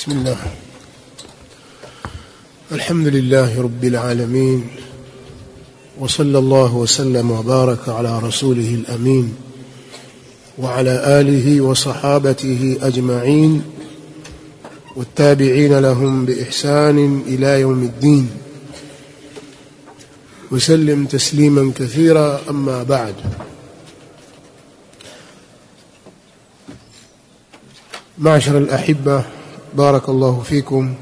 بسم الله. الحمد لله رب العالمين وصلى الله وسلم وبارك على رسوله الأمين وعلى آله وصحابته أجمعين والتابعين لهم بإحسان إلى يوم الدين. وسلم تسليما كثيرا أما بعد. معشر الأحبة بارك الله فيكم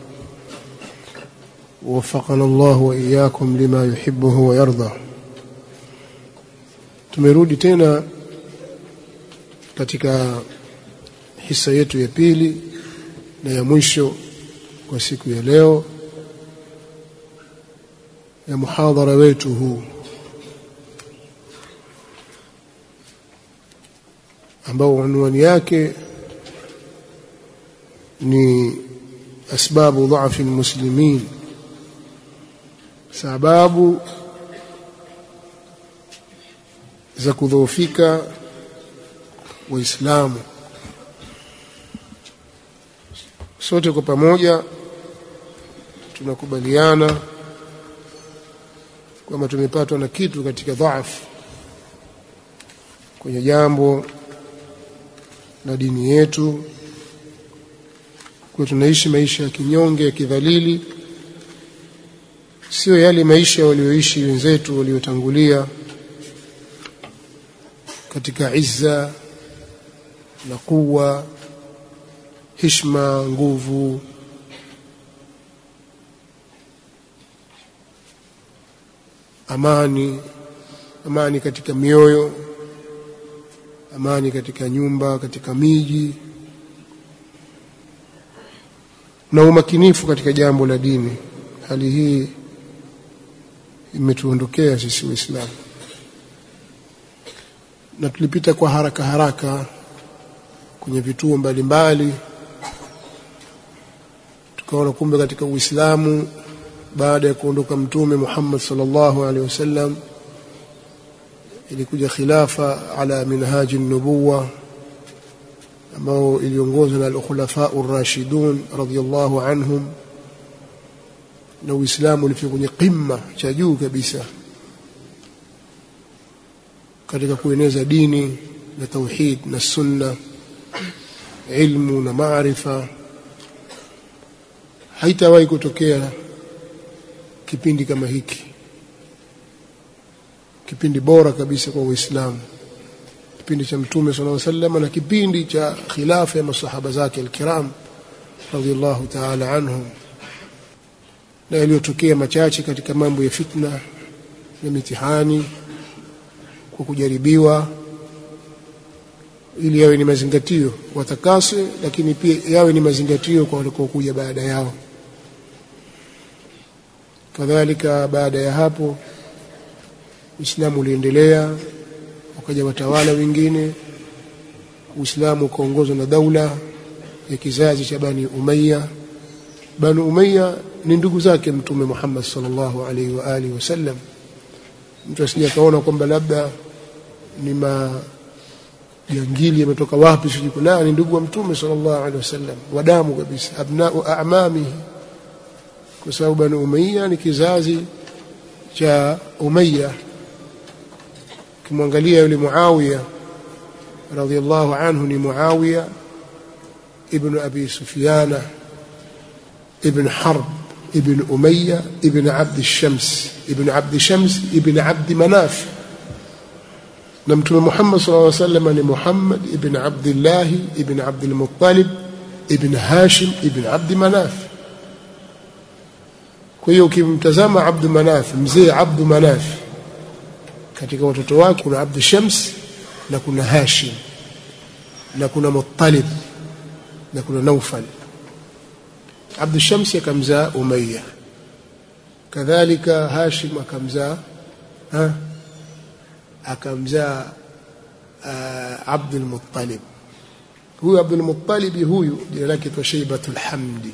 ووفقنا الله واياكم لما يحبه ويرضى tumerudi tena katika hisa yetu ya pili na ya mwisho kwa siku ya leo ya muhadhara wetu huu ambao unwani yake ni asbabu dhaafi almuslimin. Sababu za kudhoofika waislamu. Sote kwa pamoja tunakubaliana kwamba tumepatwa na kitu katika dhaafu kwenye jambo la dini yetu kwa tunaishi maisha ya kinyonge ya kidhalili. Sio yale maisha walioishi wenzetu waliotangulia katika izza na kuwa heshima nguvu. Amani amani katika mioyo amani katika nyumba katika miji na umakinifu katika jambo la dini. Hali hii imetuondokea sisi waislamu. Na tulipita kwa haraka haraka kwenye vituo mbalimbali tukaona kumbe katika uislamu baada ya kuondoka mtume Muhammad sallallahu alaihi wasallam ilikuja khilafa ala minhaji nubuwa ambao iliongozwa na al-khulafa ar-rashidun radiyallahu anhum na uislamu ulifika kwenye qimma cha juu kabisa katika kueneza dini na tauhid na sunna ilmu na maarifa. Haitawahi kutokea kipindi kama hiki kipindi bora kabisa kwa uislamu kipindi cha mtume sallallahu alaihi wasallam na kipindi cha khilafa ya masahaba zake alkiram radhiallahu ta'ala anhum. Na yaliyotokea machache katika mambo ya fitna na mitihani kwa kujaribiwa ili yawe ni mazingatio watakase lakini pia yawe ni mazingatio kwa walikokuja baada yao. Kadhalika baada ya hapo Uislamu uliendelea wakaja watawala wengine Uislamu ukaongozwa na daula ya kizazi cha Bani Umayya. Bani Umayya ni ndugu zake Mtume Muhammad sallallahu alaihi wa alihi wasallam mtu asije akaona kwamba labda ni majangili yametoka wapi sijikula la ni ndugu wa Mtume sallallahu alaihi wasallam wa damu kabisa abnau a'mamihi. Kwa sababu Bani Umayya ni kizazi cha Umayya kimwangalia yule Muawiya radhiallahu anhu ni Muawiya ibn Abi Sufyana ibn Harb ibn Umayya ibn Abd Shams ibn Abd Shams ibn Abd Manaf na Mtume Muhammad sallallahu alaihi wasallam ni Muhammad ibn Abdullah ibn Abd al-Muttalib ibn Hashim ibn Abd Manaf kwa hiyo ukimtazama Abd Manaf mzee Abd Manaf katika watoto wake kuna Abd Shams na kuna Hashim na kuna Muttalib na kuna Naufal Abd Shams akamzaa Umayya. Kadhalika Hashim akamzaa ha akamzaa uh, Abd al-Muttalib. Huyu Abd al-Muttalib huyu jina lake kwa Shaybatul Hamdi.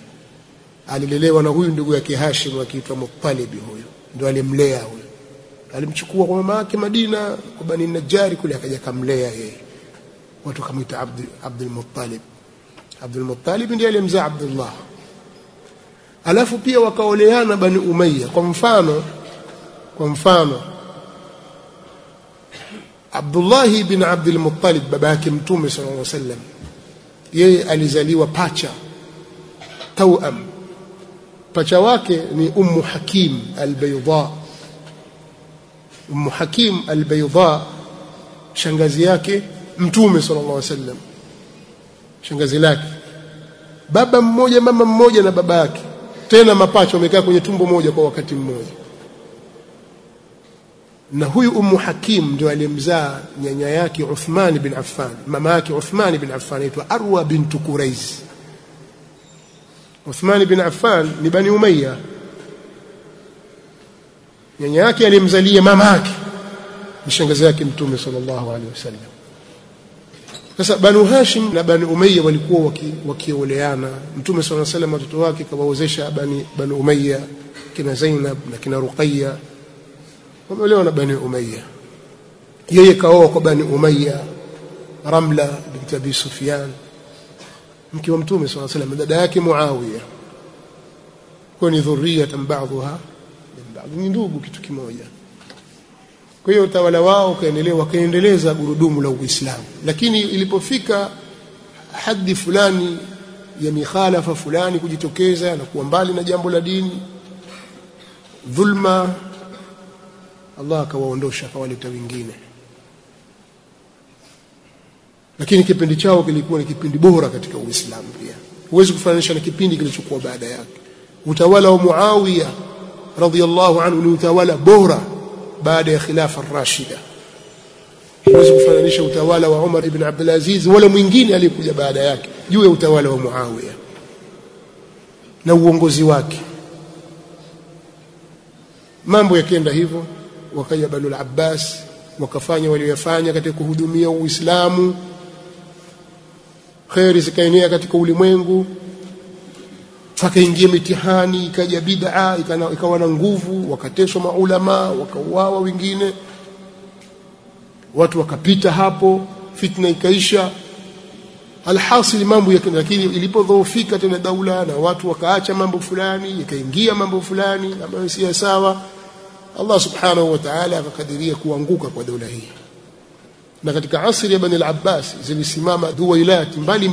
Alilelewa na huyu ndugu yake Hashim akiitwa Muttalib huyu. Ndio alimlea huyu alimchukua kwa mama yake Madina kwa Bani Najari kule akaja kamlea yeye. Watu kamaita Abdul Abdul Muttalib. Abdul Muttalib ndiye aliyemzaa Abdullah. Alafu pia wakaoleana bani umayya. Kwa mfano kwa mfano Abdullah ibn Abdul Muttalib baba yake mtume sallallahu alaihi wasallam yeye alizaliwa pacha tauam pacha wake ni ummu hakim albayda ummu hakim albayda shangazi yake mtume sallallahu alaihi wasallam. Shangazi lake. Baba mmoja mama mmoja na baba yake. Tena mapacha wamekaa kwenye tumbo moja kwa wakati mmoja. Na huyu ummu hakim ndio alimzaa nyanya yake Uthman bin Affan. Mama yake Uthman bin Affan aitwa Arwa bint Quraiz Uthman bin Affan ni bani Umayya nyanya yake alimzalia mama yake. Ni shangazi yake mtume sallallahu alaihi wasallam. Sasa banu Hashim na bani Umayya walikuwa wakioleana. Waki mtume sallallahu alaihi wasallam watoto wake kawaozesha bani bani Umayya kina Zainab na kina Ruqayya. Wameolewa na bani Umayya. Yeye kaoa kwa bani Umayya Ramla bint Abi Sufyan mke wa mtume sallallahu alaihi wasallam dada yake Muawiya. Kwa ni dhurriyatan ba'dha ni ndugu kitu kimoja. Kwa hiyo utawala wao ukaendelea wakaendeleza gurudumu la Uislamu. Lakini ilipofika hadi fulani ya mikhalafa fulani kujitokeza na kuwa mbali na jambo la dini dhulma Allah akawaondosha akawaleta wengine. Lakini kipindi chao kilikuwa ni kipindi bora katika Uislamu pia. Huwezi kufananisha na kipindi kilichokuwa baada yake. Utawala wa Muawiya radhiyallahu anhu ni utawala bora baada ya khilafa rashida huwezi kufananisha utawala wa Umar ibn Abdul Aziz wala mwingine aliyekuja baada yake. Juu ya utawala wa Muawiya na uongozi wake. Mambo yakienda hivyo wakaja Banu al-Abbas wakafanya waliyofanya katika kuhudumia Uislamu. Khairi zikaenea katika ulimwengu fakaingia mitihani ikaja bid'a ikawa na nguvu wakateswa maulama wakauawa wengine. Watu wakapita hapo fitna ikaisha. Alhasil mambo lakini ilipodhoofika tena daula na watu wakaacha mambo fulani ikaingia mambo fulani ambayo si sawa Allah subhanahu wa ta'ala akakadiria kuanguka kwa daula hii. Na katika asri ya Bani al-Abbas zilisimama duwailat mbali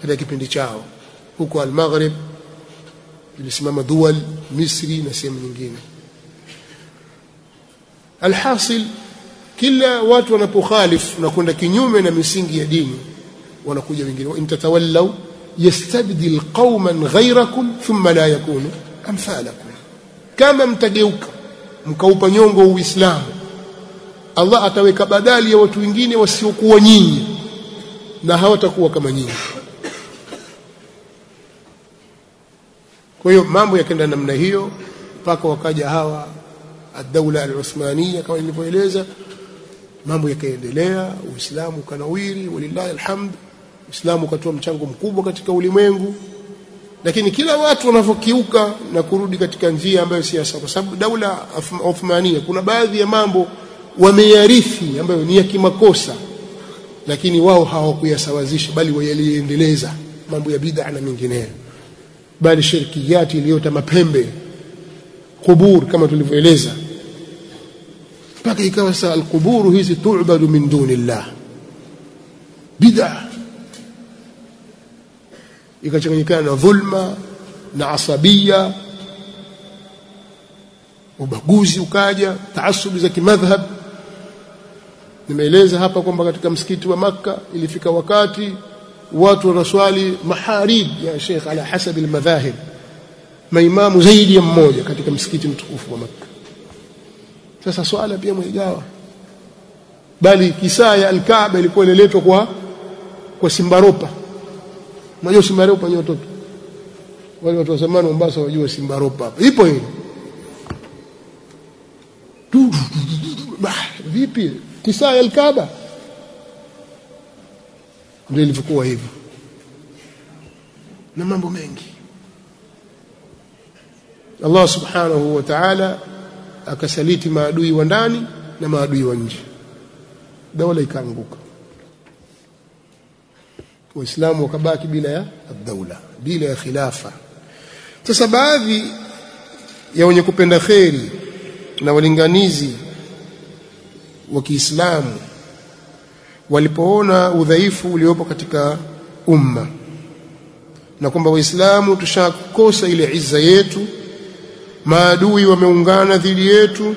katika kipindi chao huko al-Maghrib ilisimama duwal Misri na sehemu nyingine. Alhasil kila watu wanapokhalif na kwenda kinyume na misingi ya dini wanakuja wengine in tatawallaw yastabdil qauman ghayrakum thumma la yakunu amthalakum. Kama mtageuka mkaupa nyongo uislamu Allah ataweka badali ya watu wengine wasiokuwa nyinyi na hawatakuwa kama nyinyi kwa hiyo mambo yakaenda namna hiyo mpaka wakaja hawa ad-daula al-Uthmaniyya kama nilivyoeleza mambo yakaendelea uislamu ukanawiri walillahi alhamd. Uislamu ukatoa mchango mkubwa katika ulimwengu. Lakini kila watu wanavyokiuka na kurudi katika njia ambayo si sawa kwa sababu daula Uthmania kuna baadhi ya mambo wameyarithi ambayo ni ya kimakosa lakini wao hawakuyasawazisha bali wayaliendeleza mambo ya bid'a na mengineyo bali shirkiyati iliyota mapembe kubur kama tulivyoeleza. Mpaka ikawa saa alquburu hizi tu'badu min dunillah bid'a. Ikachanganyikana na dhulma na asabia ubaguzi ukaja taasubi za kimadhhab. Nimeeleza hapa kwamba katika msikiti wa makka ilifika wakati watu wanaswali maharib ya Sheikh ala hasabi almadhahib maimamu zaidi ya mmoja katika msikiti mtukufu wa makkah sasa swala pia mwigawa bali kisaa ya alkaaba ilikuwa inaletwa kwa kwa simbaropa unajua simbaropa ni watoto wale watu wa zamani Mombasa wajua simbaropa hapa ipo hiyo vipi kisaa ya alkaaba ndio ilivyokuwa hivyo. Na mambo mengi. Allah subhanahu wa ta'ala akasaliti maadui wa ndani na maadui wa nje. Daula ikaanguka. Waislamu wakabaki bila ya daula bila ya khilafa. Sasa baadhi ya wenye kupenda kheri na walinganizi wa Kiislamu walipoona udhaifu uliopo katika umma. Na kwamba waislamu tushakosa ile izza yetu maadui wameungana dhidi yetu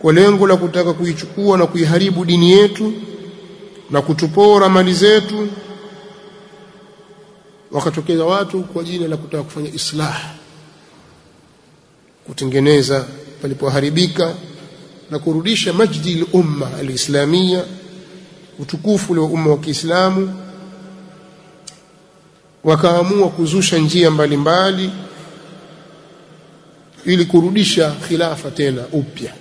kwa lengo la kutaka kuichukua na kuiharibu dini yetu na kutupora mali zetu wakatokeza watu kwa jina la kutaka kufanya islah kutengeneza palipoharibika na kurudisha majdi al-umma al-islamia utukufu wa umma wa Kiislamu. Wakaamua kuzusha njia mbalimbali mbali, ili kurudisha khilafa tena upya.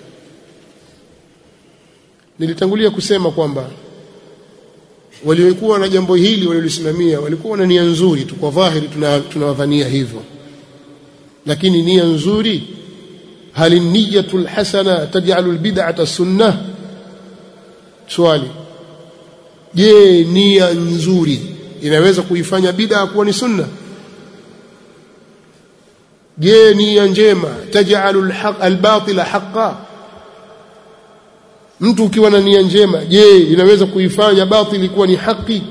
Nilitangulia kusema kwamba waliokuwa na jambo hili waliolisimamia walikuwa na nia nzuri tu. Kwa dhahiri tunawadhania hivyo. Lakini nia nzuri hal niyatu lhasana taj'alu bid'ata sunnah. Swali je nia nzuri? Inaweza kuifanya bid'a kuwa ni sunna? Je nia njema? Taj'alu haq albatila haqqan mtu ukiwa na nia njema je inaweza kuifanya batili kuwa ni haki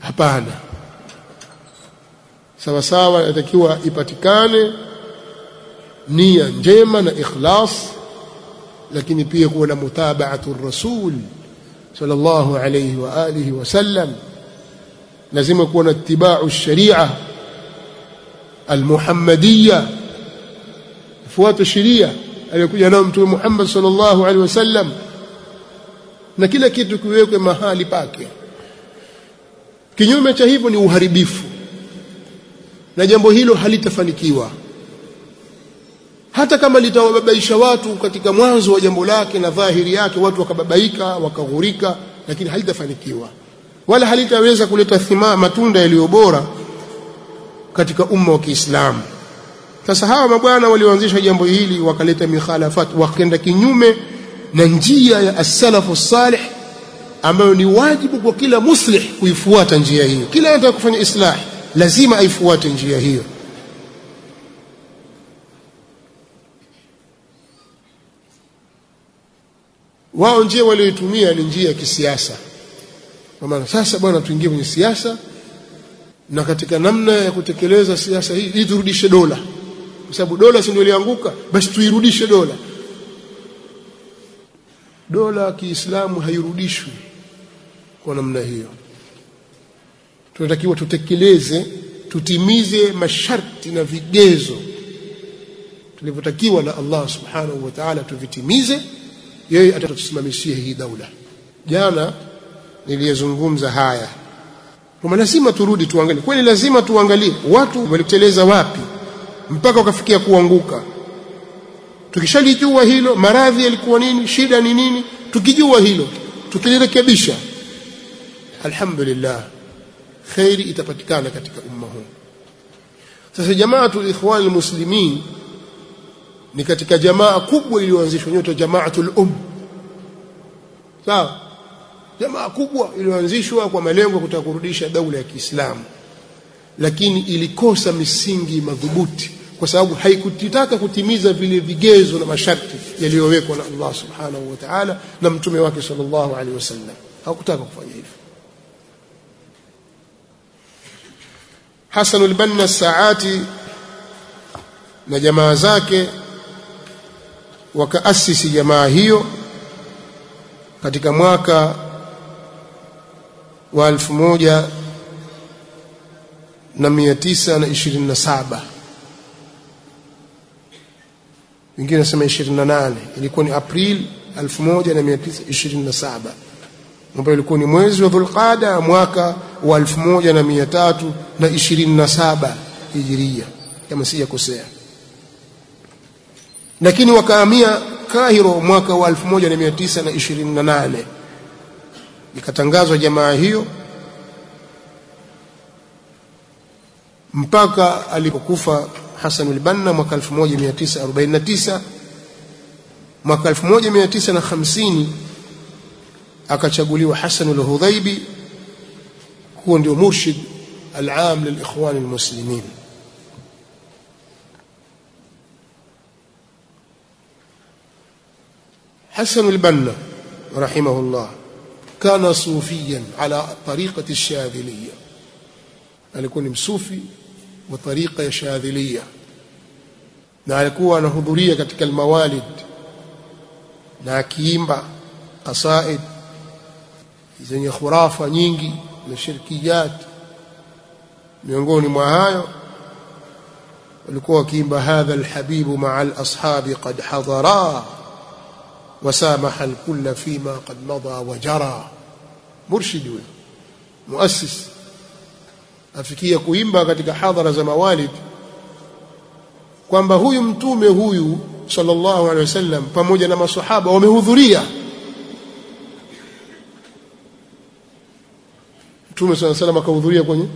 hapana. Sawa sawa inatakiwa ipatikane nia njema na ikhlas lakini pia kuwa na mutabaatu rasul sallallahu alayhi wa alihi wasallam lazima kuwa na itibau sharia almuhammadiyya fuata sheria aliyokuja nayo mtume Muhammad sallallahu alaihi wasallam na kila kitu kiwekwe mahali pake. Kinyume cha hivyo ni uharibifu na jambo hilo halitafanikiwa hata kama litawababaisha watu katika mwanzo wa jambo lake na dhahiri yake watu wakababaika wakaghurika lakini halitafanikiwa. Wala halitaweza kuleta thima matunda yaliyo bora katika umma wa Kiislamu. Sasa hawa mabwana walioanzisha jambo hili wakaleta mikhalafat wakenda kinyume na njia ya as-salafu salih ambayo ni wajibu kwa kila muslih kuifuata njia hiyo. Kila anataka kufanya islah lazima aifuate njia hiyo wao njia walioitumia ni njia ya kisiasa. Kwa maana sasa bwana tuingie kwenye siasa na katika namna ya kutekeleza siasa hii ili turudishe dola. Kwa sababu dola si ndio ilianguka basi tuirudishe dola. Dola Kiislamu hairudishwi kwa namna hiyo. Tunatakiwa tutekeleze tutimize masharti na vigezo tulivyotakiwa na Allah subhanahu wa ta'ala tuvitimize yeye atatusimamishia hii daula. Jana niliyezungumza haya. Kwa lazima turudi tuangalie. Kweli lazima tuangalie. Watu waliteleza wapi? Mpaka wakafikia kuanguka. Tukishalijua hilo maradhi yalikuwa nini shida ni nini tukijua hilo tukilirekebisha alhamdulillah khairi itapatikana katika umma huu. Sasa jamaa tu ikhwan almuslimin ni katika jamaa kubwa iliyoanzishwa nyoto jamaatul um sawa? Jamaa kubwa iliyoanzishwa kwa malengo ya kutaka kurudisha daula ya Kiislamu. Lakini ilikosa misingi madhubuti kwa sababu haikutaka kutimiza vile vigezo na masharti yaliyowekwa na Allah subhanahu wa ta'ala na mtume wake sallallahu alaihi wasallam. Hakutaka kufanya hivyo. Hasan al-Banna Saati na jamaa zake wakaasisi jamaa hiyo katika mwaka wa elfu moja na mia tisa na ishirini na saba. Wengine nasema ishirini na nane. Ilikuwa ni April elfu moja na mia tisa ishirini na saba ambayo ilikuwa ni mwezi wa Dhulqada mwaka wa elfu moja na mia tatu na ishirini na saba hijiria. Kama sijakosea lakini wakahamia Kairo mwaka wa 1928 ikatangazwa jamaa hiyo mpaka alipokufa Hassan al-Banna mwaka 1949 mwaka 1950 akachaguliwa Hassan al-Hudhaibi kuwa ndio murshid al-aam lil-ikhwan al-muslimin. حسن البنا رحمه الله كان صوفيا على طريقة الشاذلية alikuwa ni msufi wa tariqa ya shadhilia na alikuwa anahudhuria katika almawalid na akiimba qasaid zenye khurafa nyingi na shirkiyat miongoni mwa hayo walikuwa wakiimba hadha alhabibu maa alashabi qad hadara وسامح الكل فيما قد مضى وجرى مرشد huyo muassis afikia kuimba katika hadhara za mawalid kwamba huyu mtume huyu sallallahu alaihi wasallam pamoja na maswahaba wamehudhuria mtume sallallahu alaihi wasallam akahudhuria kwenye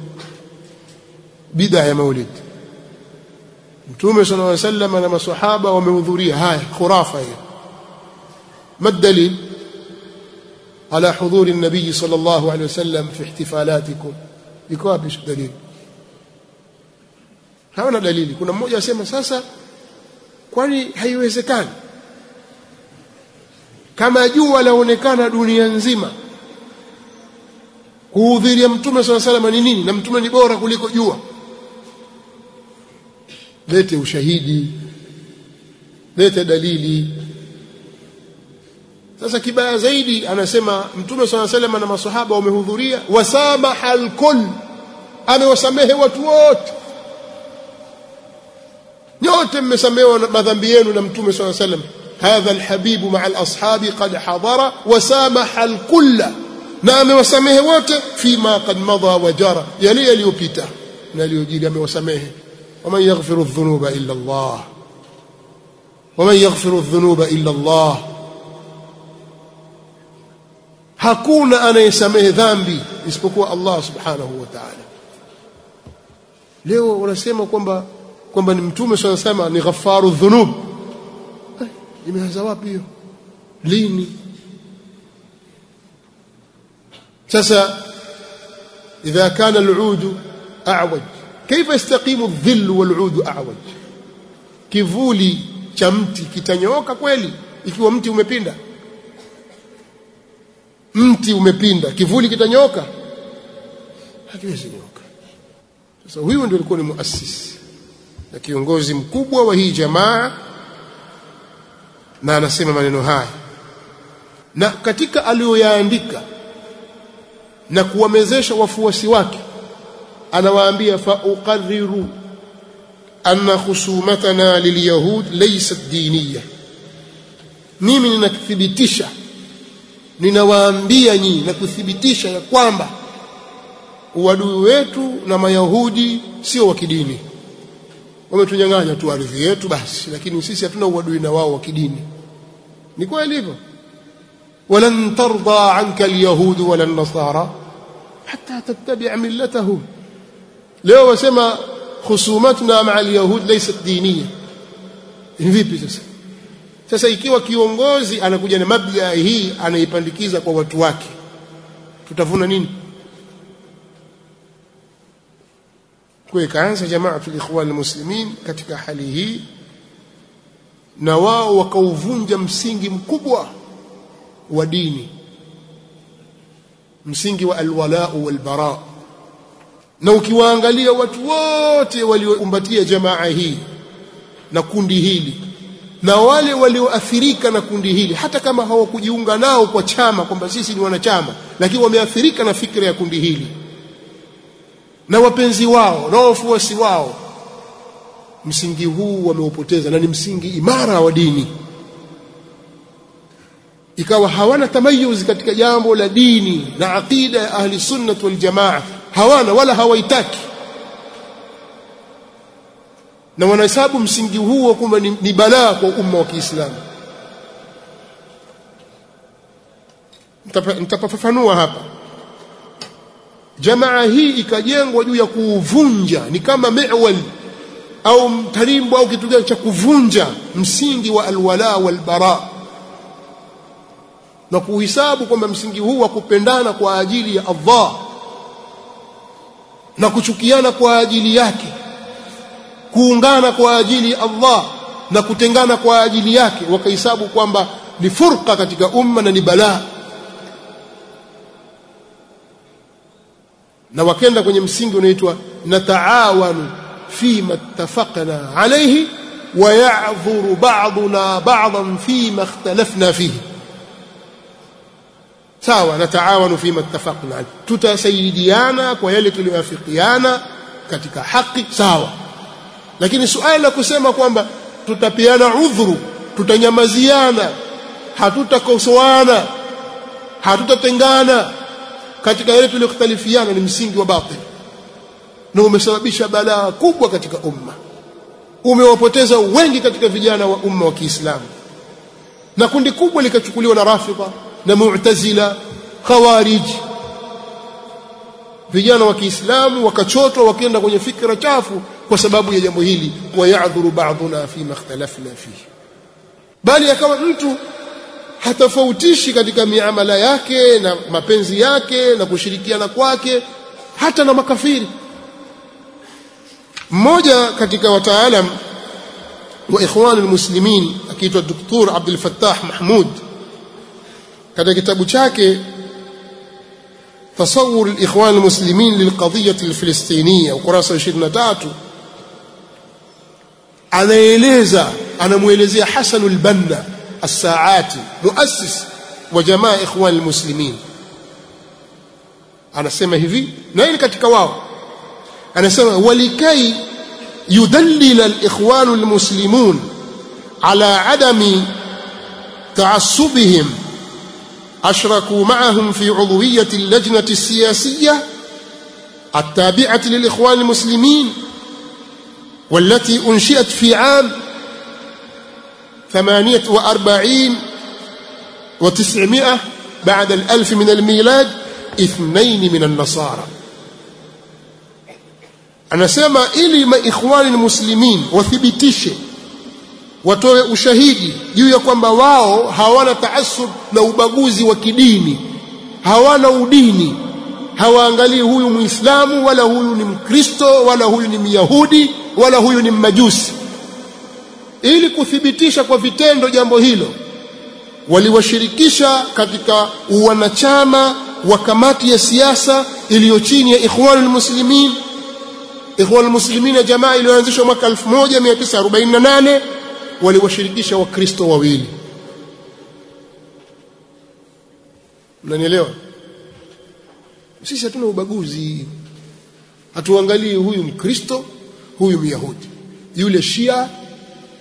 bid'a ya maulid mtume sallallahu alaihi wasallam na maswahaba wamehudhuria haya khurafa hiyo ما الدليل على حضور النبي صلى الله عليه وسلم في احتفالاتكم iko wapi dalili hawana dalili kuna mmoja asema sasa kwani haiwezekani kama jua laonekana dunia nzima kuhudhuria mtume swalla salama ni nini na mtume ni bora kuliko jua lete ushahidi lete dalili sasa kibaya zaidi anasema mtume swalla salama na maswahaba wamehudhuria wasamaha alkull amewasamehe watu wote nyote mmesamehewa madhambi yenu na mtume swalla sallam hadha alhabibu maa alashabi qad hadara wasamaha alkull na amewasamehe wote fima qad madha wa jara yale yaliyopita na yaliyojiri amewasamehe waman yaghfiru dhunuba illa Allah waman yaghfiru dhunuba illa Allah hakuna anayesamehe dhambi isipokuwa Allah subhanahu wa ta'ala. Leo wanasema kwamba kwamba ni mtume swalla sema ni ghafaru dhunub. Imeanza wapi hiyo? Lini? Sasa idha kana al'ud a'waj. Kaifa yastaqimu adh-dhill wal-'ud a'waj? Kivuli cha mti kitanyooka kweli ikiwa mti umepinda mti umepinda kivuli kitanyoka. Hakiwezi nyoka. Sasa huyu ndio alikuwa ni muasisi na kiongozi mkubwa wa hii jamaa na anasema maneno haya. Na katika aliyoyaandika na kuwamezesha wafuasi wake anawaambia fa uqarriru anna khusumatana lilyahud laysat diniya. Mimi ninathibitisha ninawaambia nyinyi na kuthibitisha ya kwamba uadui wetu na mayahudi sio wa kidini. Wametunyang'anya tu ardhi yetu basi lakini sisi hatuna uadui na wao wa kidini. Ni kweli hivyo? Walan tarda anka alyahud wala nasara hata tattabi'a millatahum. Leo wasema khusumatuna ma'a alyahud laysat diniya vipi sasa sasa ikiwa kiongozi anakuja na mabda hii anaipandikiza kwa watu wake tutavuna nini? Kwa ikaanza jamaatul ikhwan muslimin katika hali hii na wao wakauvunja msingi mkubwa wa dini msingi wa alwalau walbara. Na ukiwaangalia watu wote waliokumbatia jamaa hii na kundi hili na wale walioathirika na kundi hili hata kama hawakujiunga nao kwa chama kwamba sisi ni wanachama lakini wameathirika na fikra ya kundi hili. Na wapenzi wao na wafuasi wao msingi huu wameupoteza na ni msingi imara wa dini. Ikawa hawana tamayuz katika jambo la dini na aqida ya ahli sunnah wal jamaa hawana wala hawaitaki na wanahesabu msingi huo kwamba ni, ni balaa kwa umma wa Kiislamu. Nitapafafanua hapa. Jamaa hii ikajengwa juu ya kuuvunja ni kama miwal au mtarimbo au kitu gani cha kuvunja msingi wa alwala walbara. Na kuhisabu kwamba msingi huu wa kupendana kwa ajili ya Allah na kuchukiana kwa ajili yake kuungana kwa ajili ya Allah na kutengana kwa ajili yake wakahesabu kwamba ni furqa katika umma na ni balaa. Na wakenda kwenye msingi unaitwa nataawanu fima ittafaqna alayhi wa ya'dhuru ba'duna ba'dan fima ikhtalafna fihi. Sawa nataawanu fima ittafaqna tutasaidiana kwa yale tuliyoafikiana katika haki sawa lakini suala la kusema kwamba tutapiana udhuru tutanyamaziana hatutakosoana hatutatengana katika yale tuliyokhtalifiana ni msingi wa batil. Na umesababisha balaa kubwa katika umma. Umewapoteza wengi katika vijana wa umma wa Kiislamu. Na kundi kubwa likachukuliwa na Rafidha na Mu'tazila Khawarij. Vijana wa Kiislamu wakachotwa wakienda kwenye fikra chafu kwa sababu ya jambo hili wayadhuru ba'duna fi makhtalafna fihi bali akawa mtu hatofautishi katika miamala yake na mapenzi yake na kushirikiana kwake hata na makafiri mmoja katika wataalam wa ikhwan almuslimin akiitwa Dr. Abdul Fattah Mahmud katika kitabu chake تصور الإخوان المسلمين للقضية الفلسطينية ukurasa 23 anaeleza anamuelezea Hasan al-Banna الساعاتي مؤسس وجماعه اخوان المسلمين anasema hivi na hili katika wao anasema walikai yudallil al-ikhwan al-muslimun ala adami تعصبهم أشركوا معهم في عضوية اللجنة السياسية التابعة للإخوان المسلمين والتي أنشئت في عام ثمانية وأربعين وتسعمائة بعد الألف من الميلاد اثنين من النصارى anasema ili maikhwani muslimin wathibitishe watoe ushahidi juu ya kwamba wao hawana taasub na ubaguzi wa kidini hawana udini hawaangalii huyu muislamu wala huyu ni mkristo wala huyu ni myahudi wala huyu ni mmajusi ili kuthibitisha kwa vitendo jambo hilo waliwashirikisha katika uwanachama wa kamati ya siasa iliyo chini ya Ikhwanul Muslimin. Ikhwanul Muslimin ya jamaa iliyoanzishwa mwaka 1948 waliwashirikisha wakristo wawili. Mnanielewa sisi hatuna ubaguzi. Hatuangalii huyu mkristo huyu myahudi yule shia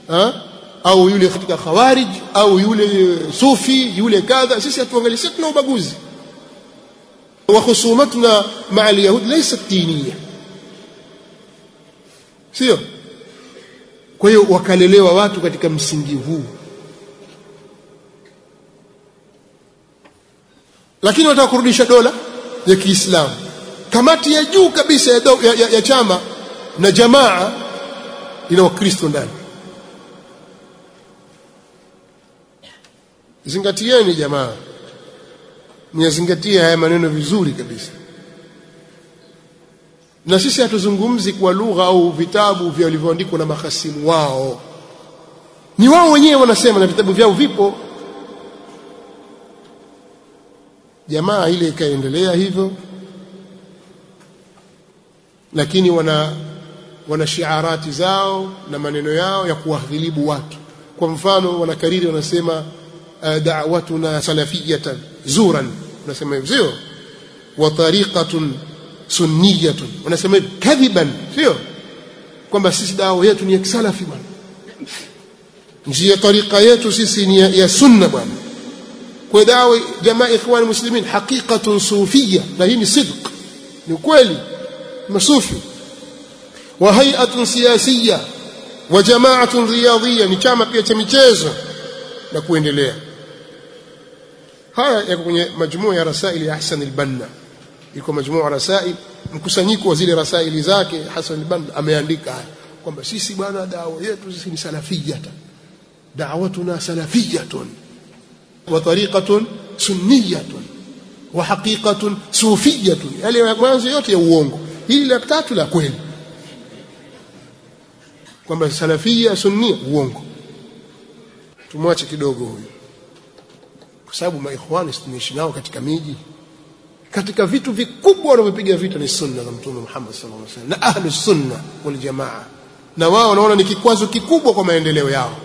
ha? au yule katika khawarij au yule sufi yule kadha. Sisi hatuangalii sisi tuna ubaguzi. Wa khusumatuna maa alyahud laysa diniya sio? Kwa hiyo wakalelewa watu katika msingi huu. Lakini wataka kurudisha dola ya Kiislamu. Kamati ya juu kabisa ya, ya, ya, ya chama na jamaa ina wakristo ndani. Zingatieni jamaa. Mnazingatia haya maneno vizuri kabisa. Na sisi hatuzungumzi kwa lugha au vitabu vilivyoandikwa na mahasimu wao. Ni wao wenyewe wanasema na vitabu vyao vipo jamaa ile ikaendelea hivyo lakini wana wana shiarati zao na maneno yao ya kuwadhilibu watu. Kwa mfano wanakariri wanasema uh, da'watuna salafiyatan zuran. Wanasema hivyo sio? Wa tariqatun sunniyatun. Wanasema hivyo kadhiban sio? Kwamba sisi dawa yetu ni ya kisalafi bwana. Njia tariqa yetu sisi ni ya, ya sunna bwana kwa dawa jamaa ikhwan muslimin haqiqatun sufiyya na hii ni sidq ni kweli masufi wa hay'atun siyasiyya wa jama'atun riyadhiyya ni chama pia cha michezo na kuendelea haya yako kwenye majmuu ya rasaili ya Ahsan al-Banna iko majmuu rasail mkusanyiko wa zile rasaili zake Hassan al-Banna ameandika haya kwamba sisi bwana dawa yetu sisi ni salafiyata da'watuna salafiyatun sunniyatun wa haqiqatun sufiyatun. Yale ya mwanzo yote ya uongo. Hili la tatu la kweli. Kwamba salafia sunnia uongo. Tumwache kidogo huyu. Kwa sababu maikhwani tunaishi nao katika miji. Katika vitu vikubwa wanavyopiga vita ni sunna za mtume Muhammad sallallahu alaihi wasallam na ahli sunna wal jamaa. Na wao wanaona ni kikwazo kikubwa kwa maendeleo yao